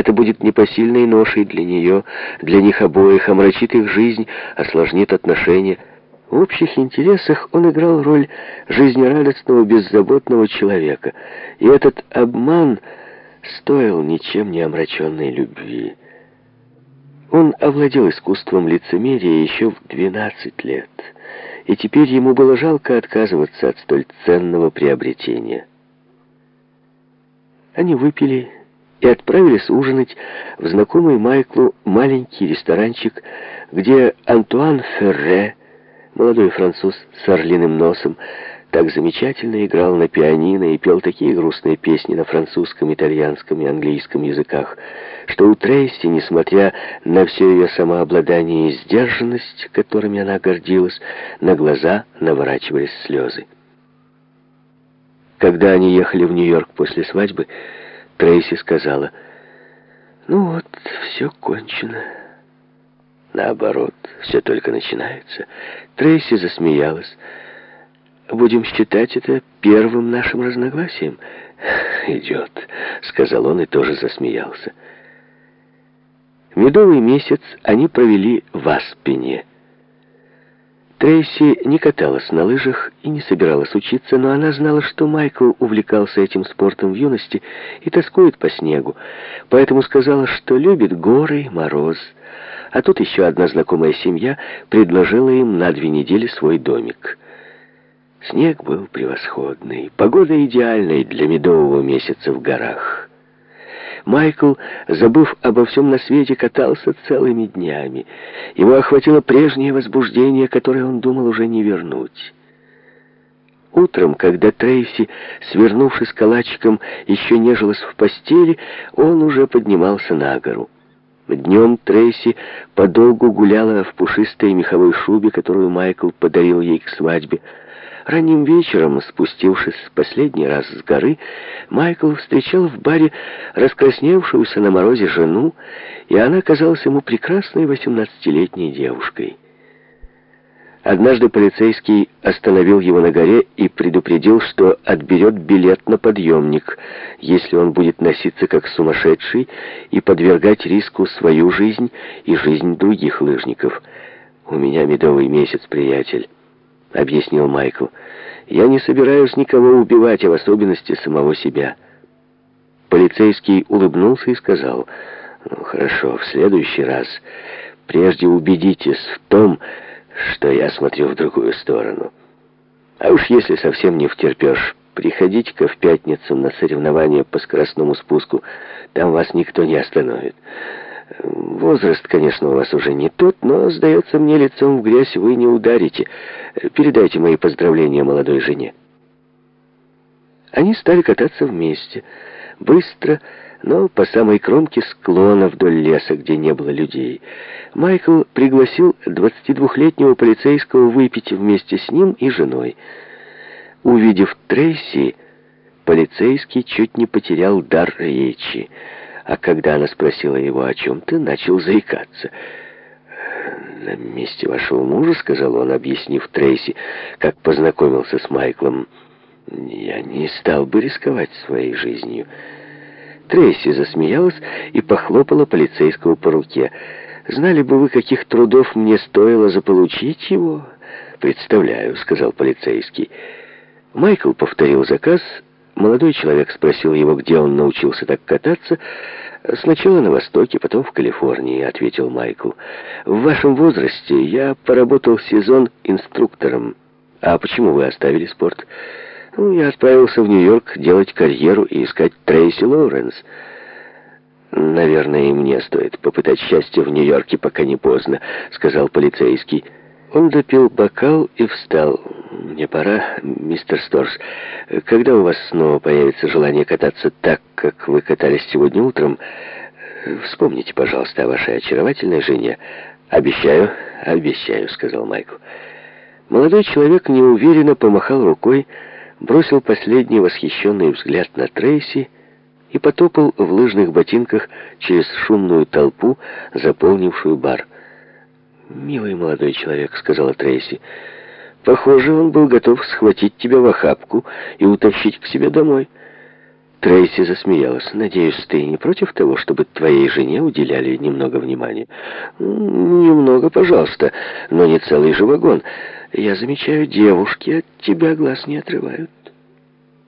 Это будет непосильной ношей для нее, для них обоих, омрачит их жизнь, осложнит отношения. В общих интересах он играл роль жизнерадостного, беззаботного человека. И этот обман стоил ничем не омраченной любви. Он овладел искусством лицемерия еще в 12 лет, и теперь ему было жалко отказываться от столь ценного приобретения. Они выпили и отправились ужинать в знакомый Майклу маленький ресторанчик, где Антуан Ферре, молодой француз с орлиным носом, так замечательно играл на пианино и пел такие грустные песни на французском, итальянском и английском языках, что у Трейси, несмотря на все ее самообладание и сдержанность, которыми она гордилась, на глаза наворачивались слезы. Когда они ехали в Нью-Йорк после свадьбы, Трейси сказала, «Ну вот, все кончено». Наоборот, все только начинается. Трейси засмеялась. Будем считать это первым нашим разногласием. Идет, сказал он и тоже засмеялся. Медовый месяц они провели в Аспене. Трейси не каталась на лыжах и не собиралась учиться, но она знала, что Майкл увлекался этим спортом в юности и тоскует по снегу, поэтому сказала, что любит горы и мороз. А тут еще одна знакомая семья предложила им на две недели свой домик — Снег был превосходный, погода идеальная для медового месяца в горах. Майкл, забыв обо всем на свете, катался целыми днями. Его охватило прежнее возбуждение, которое он думал уже не вернуть. Утром, когда Трейси, свернувшись калачиком, еще нежилась в постели, он уже поднимался на гору. Днем Трейси подолгу гуляла в пушистой меховой шубе, которую Майкл подарил ей к свадьбе. Ранним вечером, спустившись последний раз с горы, Майкл встречал в баре раскрасневшуюся на морозе жену, и она казалась ему прекрасной восемнадцатилетней девушкой. Однажды полицейский остановил его на горе и предупредил, что отберет билет на подъемник, если он будет носиться как сумасшедший и подвергать риску свою жизнь и жизнь других лыжников. «У меня медовый месяц, приятель». — объяснил Майкл. «Я не собираюсь никого убивать, а в особенности самого себя». Полицейский улыбнулся и сказал, «Ну, хорошо, в следующий раз прежде убедитесь в том, что я смотрю в другую сторону. А уж если совсем не втерпешь, приходите-ка в пятницу на соревнования по скоростному спуску, там вас никто не остановит». Возраст, конечно, у вас уже не тот, но, сдается мне, лицом в грязь вы не ударите. Передайте мои поздравления молодой жене. Они стали кататься вместе, быстро, но по самой кромке склона вдоль леса, где не было людей. Майкл пригласил 22-летнего полицейского выпить вместе с ним и женой. Увидев Трейси, полицейский чуть не потерял дар речи а когда она спросила его о чем-то, начал заикаться. «На месте вашего мужа, — сказал он, объяснив Трейси, как познакомился с Майклом, — я не стал бы рисковать своей жизнью». Трейси засмеялась и похлопала полицейского по руке. «Знали бы вы, каких трудов мне стоило заполучить его?» «Представляю», — сказал полицейский. Майкл повторил заказ, Молодой человек спросил его, где он научился так кататься. «Сначала на Востоке, потом в Калифорнии», — ответил Майкл. «В вашем возрасте я поработал сезон инструктором. А почему вы оставили спорт?» ну, «Я отправился в Нью-Йорк делать карьеру и искать Трейси Лоуренс». «Наверное, и мне стоит попытать счастье в Нью-Йорке, пока не поздно», — сказал полицейский. Он допил бокал и встал. «Мне пора, мистер Сторс. Когда у вас снова появится желание кататься так, как вы катались сегодня утром, вспомните, пожалуйста, о вашей очаровательной жене». «Обещаю, обещаю», — сказал Майкл. Молодой человек неуверенно помахал рукой, бросил последний восхищенный взгляд на Трейси и потопал в лыжных ботинках через шумную толпу, заполнившую бар. «Милый молодой человек», — сказала Трейси, — «похоже, он был готов схватить тебя в охапку и утащить к себе домой». Трейси засмеялась. «Надеюсь, ты не против того, чтобы твоей жене уделяли немного внимания?» «Немного, пожалуйста, но не целый же вагон. Я замечаю, девушки от тебя глаз не отрывают».